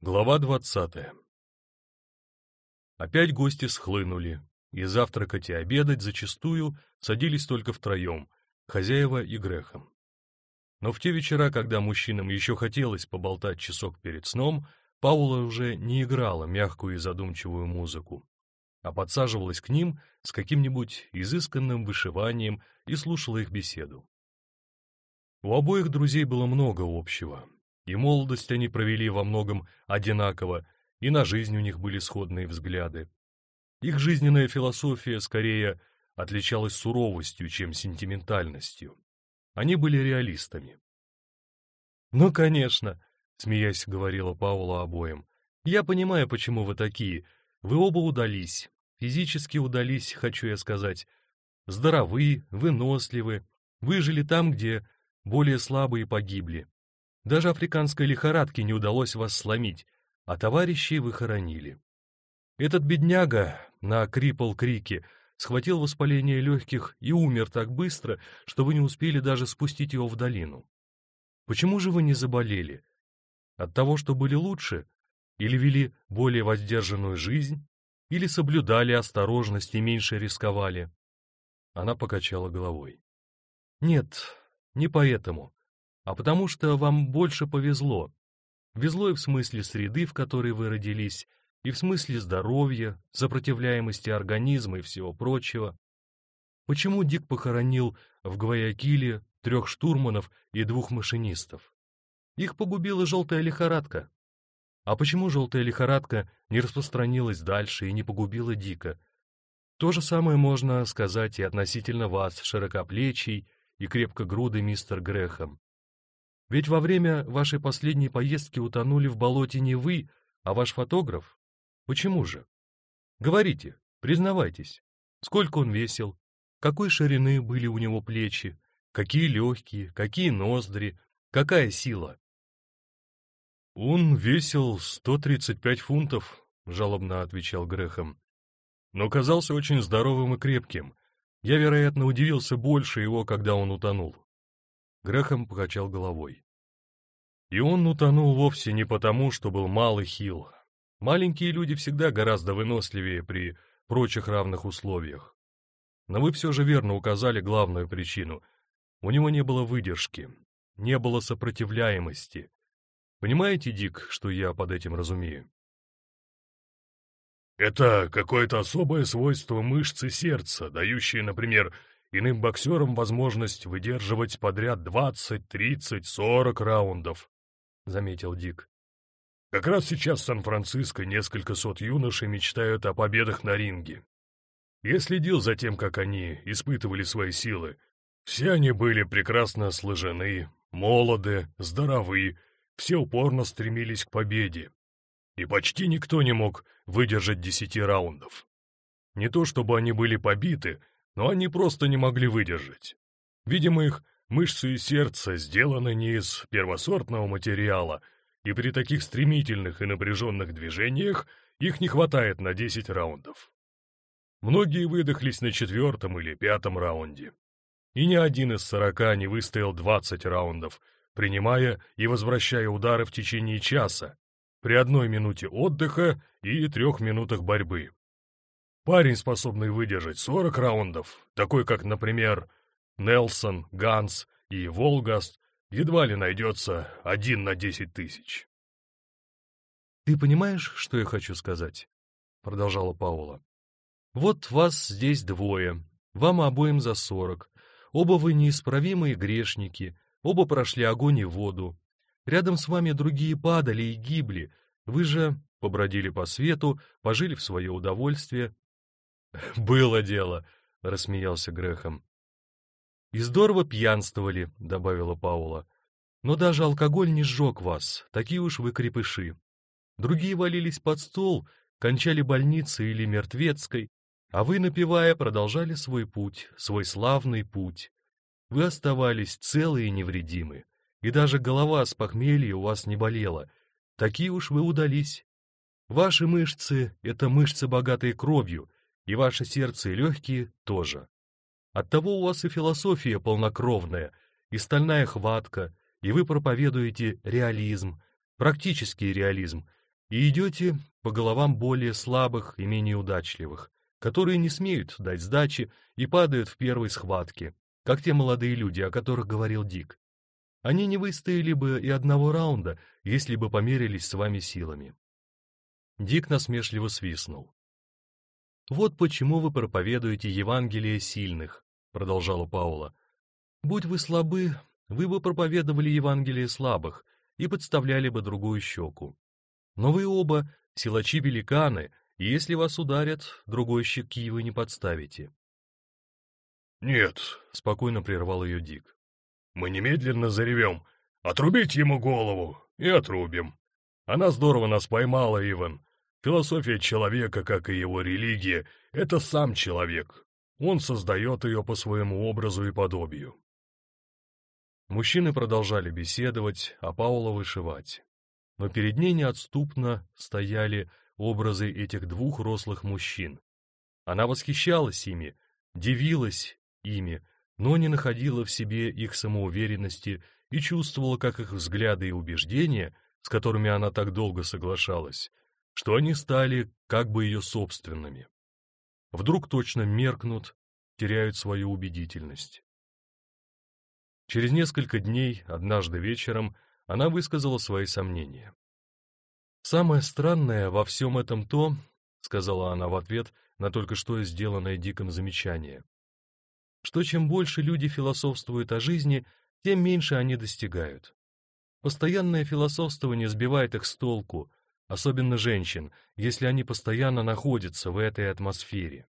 Глава двадцатая Опять гости схлынули, и завтракать и обедать зачастую садились только втроем, хозяева и Грехом. Но в те вечера, когда мужчинам еще хотелось поболтать часок перед сном, Паула уже не играла мягкую и задумчивую музыку, а подсаживалась к ним с каким-нибудь изысканным вышиванием и слушала их беседу. У обоих друзей было много общего, и молодость они провели во многом одинаково, и на жизнь у них были сходные взгляды. Их жизненная философия скорее отличалась суровостью, чем сентиментальностью. Они были реалистами. «Ну, конечно», — смеясь говорила Паула обоим, — «я понимаю, почему вы такие. Вы оба удались, физически удались, хочу я сказать. Здоровы, выносливы, выжили там, где более слабые погибли. Даже африканской лихорадке не удалось вас сломить, а товарищей вы хоронили. Этот бедняга на Крипл-Крике схватил воспаление легких и умер так быстро, что вы не успели даже спустить его в долину. Почему же вы не заболели? От того, что были лучше? Или вели более воздержанную жизнь? Или соблюдали осторожность и меньше рисковали? Она покачала головой. Нет, не поэтому а потому что вам больше повезло. Везло и в смысле среды, в которой вы родились, и в смысле здоровья, сопротивляемости организма и всего прочего. Почему Дик похоронил в Гваякиле трех штурманов и двух машинистов? Их погубила желтая лихорадка. А почему желтая лихорадка не распространилась дальше и не погубила Дика? То же самое можно сказать и относительно вас, широкоплечий и крепкогрудый мистер Грехом. Ведь во время вашей последней поездки утонули в болоте не вы, а ваш фотограф. Почему же? Говорите, признавайтесь. Сколько он весил? Какой ширины были у него плечи? Какие легкие? Какие ноздри? Какая сила? Он весил 135 фунтов, жалобно отвечал Грехом. Но казался очень здоровым и крепким. Я, вероятно, удивился больше его, когда он утонул. Грехом покачал головой. И он утонул вовсе не потому, что был мал и хил. Маленькие люди всегда гораздо выносливее при прочих равных условиях. Но вы все же верно указали главную причину. У него не было выдержки, не было сопротивляемости. Понимаете, Дик, что я под этим разумею? Это какое-то особое свойство мышцы сердца, дающее, например, иным боксерам возможность выдерживать подряд 20, 30, 40 раундов, — заметил Дик. Как раз сейчас в Сан-Франциско несколько сот юношей мечтают о победах на ринге. Я следил за тем, как они испытывали свои силы. Все они были прекрасно сложены, молоды, здоровы, все упорно стремились к победе. И почти никто не мог выдержать десяти раундов. Не то чтобы они были побиты, но они просто не могли выдержать. Видимо, их мышцы и сердце сделаны не из первосортного материала, и при таких стремительных и напряженных движениях их не хватает на 10 раундов. Многие выдохлись на четвертом или пятом раунде. И ни один из сорока не выстоял 20 раундов, принимая и возвращая удары в течение часа, при одной минуте отдыха и трех минутах борьбы. Парень, способный выдержать 40 раундов, такой как, например, Нелсон, Ганс и Волгаст, едва ли найдется один на 10 тысяч. «Ты понимаешь, что я хочу сказать?» — продолжала Паула. «Вот вас здесь двое, вам обоим за сорок. Оба вы неисправимые грешники, оба прошли огонь и воду. Рядом с вами другие падали и гибли. Вы же побродили по свету, пожили в свое удовольствие, «Было дело», — рассмеялся Грехом. «И здорово пьянствовали», — добавила Паула. «Но даже алкоголь не сжег вас, такие уж вы крепыши. Другие валились под стол, кончали больницей или мертвецкой, а вы, напивая, продолжали свой путь, свой славный путь. Вы оставались целы и невредимы, и даже голова с похмелья у вас не болела. Такие уж вы удались. Ваши мышцы — это мышцы, богатые кровью, и ваше сердце и легкие тоже. Оттого у вас и философия полнокровная, и стальная хватка, и вы проповедуете реализм, практический реализм, и идете по головам более слабых и менее удачливых, которые не смеют дать сдачи и падают в первой схватке, как те молодые люди, о которых говорил Дик. Они не выстояли бы и одного раунда, если бы померились с вами силами. Дик насмешливо свистнул. «Вот почему вы проповедуете Евангелие сильных», — продолжала Паула. «Будь вы слабы, вы бы проповедовали Евангелие слабых и подставляли бы другую щеку. Но вы оба силачи-великаны, и если вас ударят, другой щеки вы не подставите». «Нет», — спокойно прервал ее Дик. «Мы немедленно заревем. Отрубить ему голову и отрубим. Она здорово нас поймала, Иван. Философия человека, как и его религия, — это сам человек. Он создает ее по своему образу и подобию. Мужчины продолжали беседовать, а Паула вышивать. Но перед ней неотступно стояли образы этих двух рослых мужчин. Она восхищалась ими, дивилась ими, но не находила в себе их самоуверенности и чувствовала, как их взгляды и убеждения, с которыми она так долго соглашалась, что они стали как бы ее собственными. Вдруг точно меркнут, теряют свою убедительность. Через несколько дней, однажды вечером, она высказала свои сомнения. «Самое странное во всем этом то, — сказала она в ответ на только что сделанное Диком замечание, — что чем больше люди философствуют о жизни, тем меньше они достигают. Постоянное философствование сбивает их с толку, особенно женщин, если они постоянно находятся в этой атмосфере.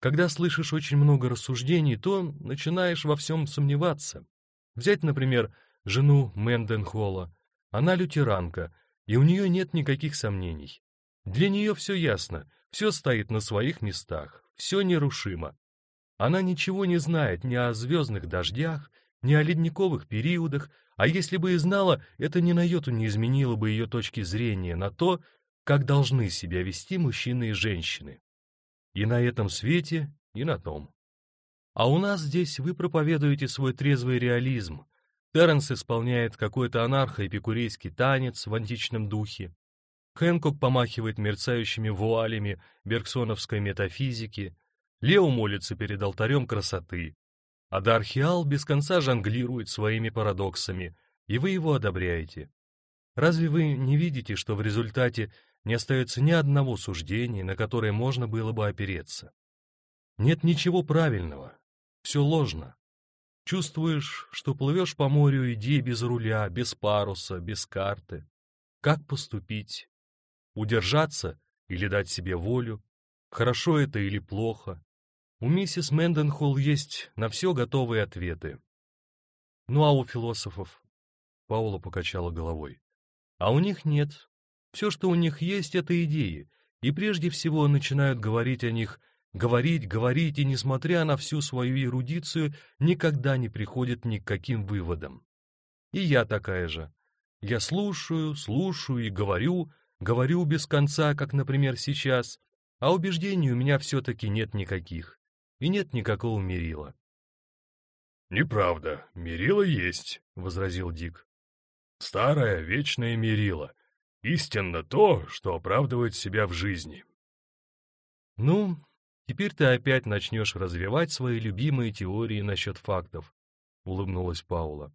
Когда слышишь очень много рассуждений, то начинаешь во всем сомневаться. Взять, например, жену Менденхола. Она лютеранка, и у нее нет никаких сомнений. Для нее все ясно, все стоит на своих местах, все нерушимо. Она ничего не знает ни о звездных дождях, ни о ледниковых периодах, а если бы и знала, это ни на йоту не изменило бы ее точки зрения на то, как должны себя вести мужчины и женщины. И на этом свете, и на том. А у нас здесь вы проповедуете свой трезвый реализм. Терренс исполняет какой-то анархо-эпикурейский танец в античном духе. Хэнкок помахивает мерцающими вуалями бергсоновской метафизики. Лео молится перед алтарем красоты. А Дархиал без конца жонглирует своими парадоксами, и вы его одобряете. Разве вы не видите, что в результате не остается ни одного суждения, на которое можно было бы опереться? Нет ничего правильного, все ложно. Чувствуешь, что плывешь по морю иди без руля, без паруса, без карты. Как поступить? Удержаться или дать себе волю? Хорошо это или плохо? У миссис Мэнденхолл есть на все готовые ответы. Ну а у философов? Паула покачала головой. А у них нет. Все, что у них есть, это идеи, и прежде всего начинают говорить о них, говорить, говорить, и, несмотря на всю свою эрудицию, никогда не приходят ни к каким выводам. И я такая же. Я слушаю, слушаю и говорю, говорю без конца, как, например, сейчас, а убеждений у меня все-таки нет никаких и нет никакого мерила. «Неправда, мерила есть», — возразил Дик. «Старое, вечное мерило. Истинно то, что оправдывает себя в жизни». «Ну, теперь ты опять начнешь развивать свои любимые теории насчет фактов», — улыбнулась Паула.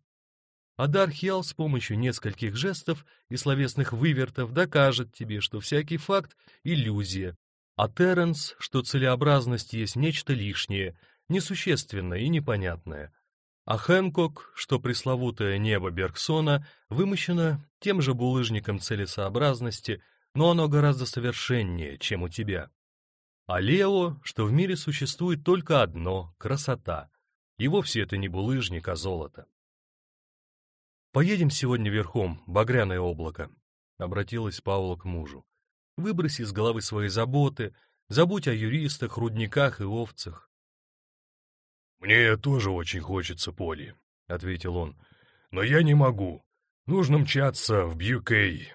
А Дархиал с помощью нескольких жестов и словесных вывертов докажет тебе, что всякий факт — иллюзия, а Терренс, что целеобразность есть нечто лишнее, несущественное и непонятное. А Хэнкок, что пресловутое небо Бергсона вымощено тем же булыжником целесообразности, но оно гораздо совершеннее, чем у тебя. А Лео, что в мире существует только одно — красота. И вовсе это не булыжник, а золото. «Поедем сегодня верхом, багряное облако», — обратилась Паула к мужу. Выброси из головы свои заботы, забудь о юристах, рудниках и овцах. «Мне тоже очень хочется, Поли», — ответил он. «Но я не могу. Нужно мчаться в Бьюкей.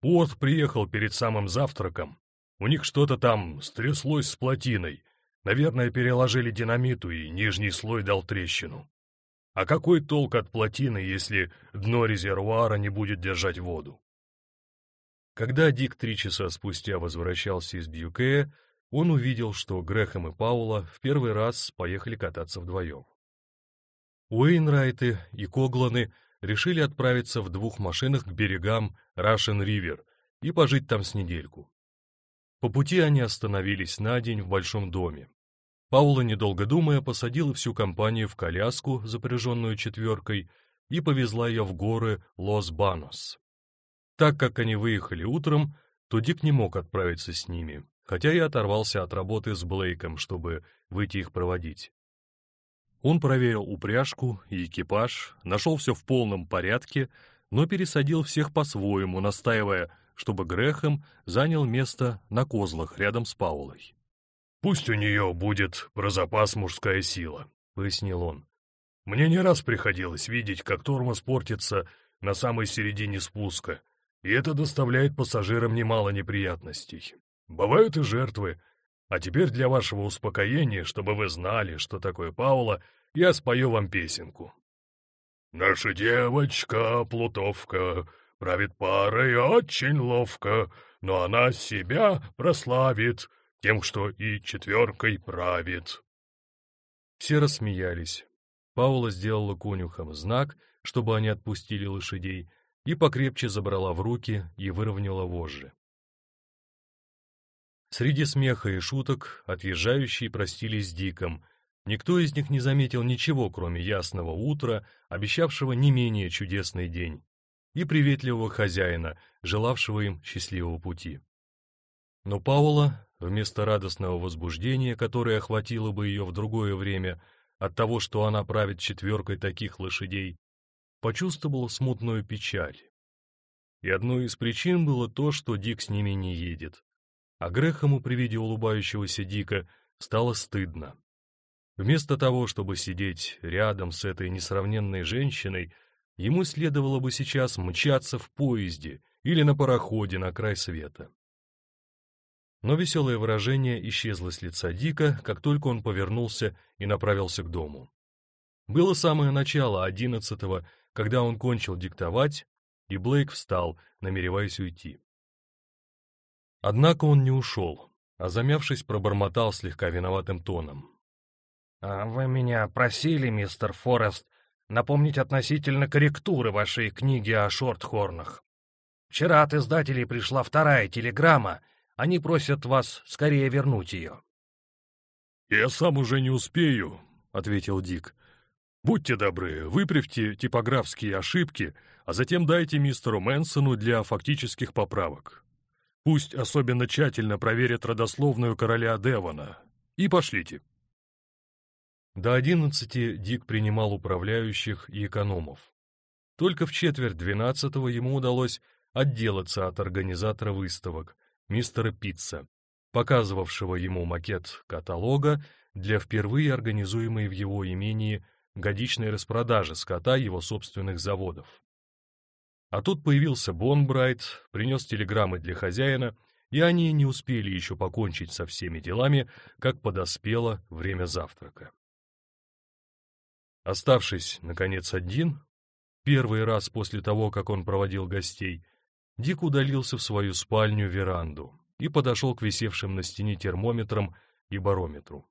Порт приехал перед самым завтраком. У них что-то там стряслось с плотиной. Наверное, переложили динамиту, и нижний слой дал трещину. А какой толк от плотины, если дно резервуара не будет держать воду? Когда Дик три часа спустя возвращался из Бьюкея, он увидел, что Грэхэм и Паула в первый раз поехали кататься вдвоем. Уэйнрайты и Когланы решили отправиться в двух машинах к берегам Рашен-Ривер и пожить там с недельку. По пути они остановились на день в большом доме. Паула, недолго думая, посадила всю компанию в коляску, запряженную четверкой, и повезла ее в горы Лос-Банос. Так как они выехали утром, то Дик не мог отправиться с ними, хотя и оторвался от работы с Блейком, чтобы выйти их проводить. Он проверил упряжку и экипаж, нашел все в полном порядке, но пересадил всех по-своему, настаивая, чтобы Грэхэм занял место на козлах рядом с Паулой. «Пусть у нее будет про запас мужская сила», — пояснил он. «Мне не раз приходилось видеть, как тормоз портится на самой середине спуска, и это доставляет пассажирам немало неприятностей. Бывают и жертвы. А теперь для вашего успокоения, чтобы вы знали, что такое Паула, я спою вам песенку. «Наша девочка, плутовка, правит парой очень ловко, но она себя прославит тем, что и четверкой правит». Все рассмеялись. Паула сделала конюхам знак, чтобы они отпустили лошадей, и покрепче забрала в руки и выровняла вожжи. Среди смеха и шуток отъезжающие простились с Диком. Никто из них не заметил ничего, кроме ясного утра, обещавшего не менее чудесный день, и приветливого хозяина, желавшего им счастливого пути. Но Паула, вместо радостного возбуждения, которое охватило бы ее в другое время, от того, что она правит четверкой таких лошадей, почувствовала смутную печаль. И одной из причин было то, что Дик с ними не едет. А Грехому при виде улыбающегося Дика стало стыдно. Вместо того, чтобы сидеть рядом с этой несравненной женщиной, ему следовало бы сейчас мчаться в поезде или на пароходе на край света. Но веселое выражение исчезло с лица Дика, как только он повернулся и направился к дому. Было самое начало одиннадцатого, когда он кончил диктовать, и Блейк встал, намереваясь уйти. Однако он не ушел, а замявшись, пробормотал слегка виноватым тоном. «А «Вы меня просили, мистер Форест, напомнить относительно корректуры вашей книги о шортхорнах. Вчера от издателей пришла вторая телеграмма, они просят вас скорее вернуть ее». «Я сам уже не успею», — ответил Дик. Будьте добры, выправьте типографские ошибки, а затем дайте мистеру Мэнсону для фактических поправок. Пусть особенно тщательно проверят родословную короля Девона. И пошлите. До одиннадцати Дик принимал управляющих и экономов. Только в четверть двенадцатого ему удалось отделаться от организатора выставок, мистера Питца, показывавшего ему макет каталога для впервые организуемой в его имении годичной распродажи скота его собственных заводов. А тут появился Бонбрайт, принес телеграммы для хозяина, и они не успели еще покончить со всеми делами, как подоспело время завтрака. Оставшись, наконец, один, первый раз после того, как он проводил гостей, Дик удалился в свою спальню-веранду и подошел к висевшим на стене термометрам и барометру.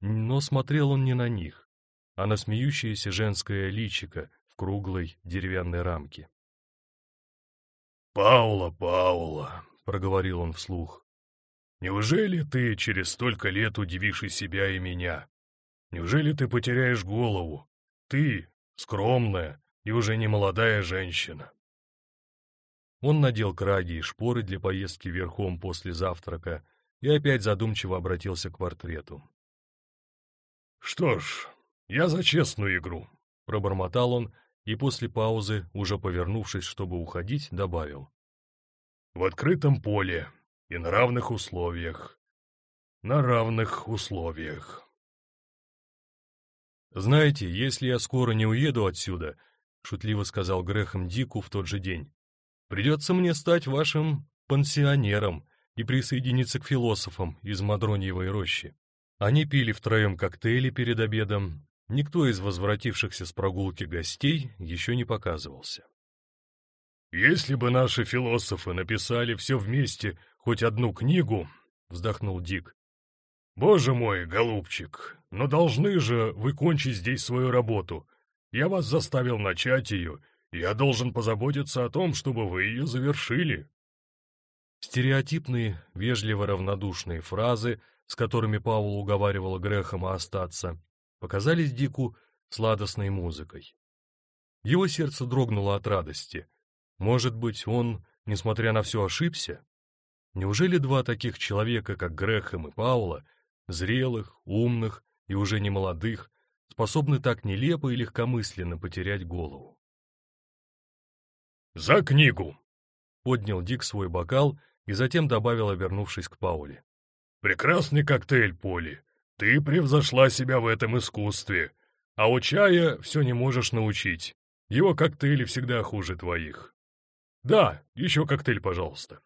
Но смотрел он не на них, а на смеющееся женское личико в круглой деревянной рамке. «Паула, Паула», — проговорил он вслух, — «неужели ты через столько лет удивишь и себя, и меня? Неужели ты потеряешь голову? Ты, скромная и уже не молодая женщина». Он надел краги и шпоры для поездки верхом после завтрака и опять задумчиво обратился к портрету. «Что ж, «Я за честную игру», — пробормотал он и после паузы, уже повернувшись, чтобы уходить, добавил. «В открытом поле и на равных условиях. На равных условиях». «Знаете, если я скоро не уеду отсюда», — шутливо сказал Грехом Дику в тот же день, «придется мне стать вашим пансионером и присоединиться к философам из Мадроньевой рощи». Они пили втроем коктейли перед обедом, Никто из возвратившихся с прогулки гостей еще не показывался. если бы наши философы написали все вместе хоть одну книгу, — вздохнул Дик. Боже мой, голубчик, но должны же вы кончить здесь свою работу. Я вас заставил начать ее, я должен позаботиться о том, чтобы вы ее завершили. Стереотипные, вежливо равнодушные фразы, с которыми Паул уговаривал Грэхэма остаться, показались Дику сладостной музыкой. Его сердце дрогнуло от радости. Может быть, он, несмотря на все, ошибся? Неужели два таких человека, как Грэхэм и Паула, зрелых, умных и уже не молодых, способны так нелепо и легкомысленно потерять голову? «За книгу!» — поднял Дик свой бокал и затем добавил, обернувшись к Пауле. «Прекрасный коктейль, Поли. Ты превзошла себя в этом искусстве. А у чая все не можешь научить. Его коктейли всегда хуже твоих. Да, еще коктейль, пожалуйста».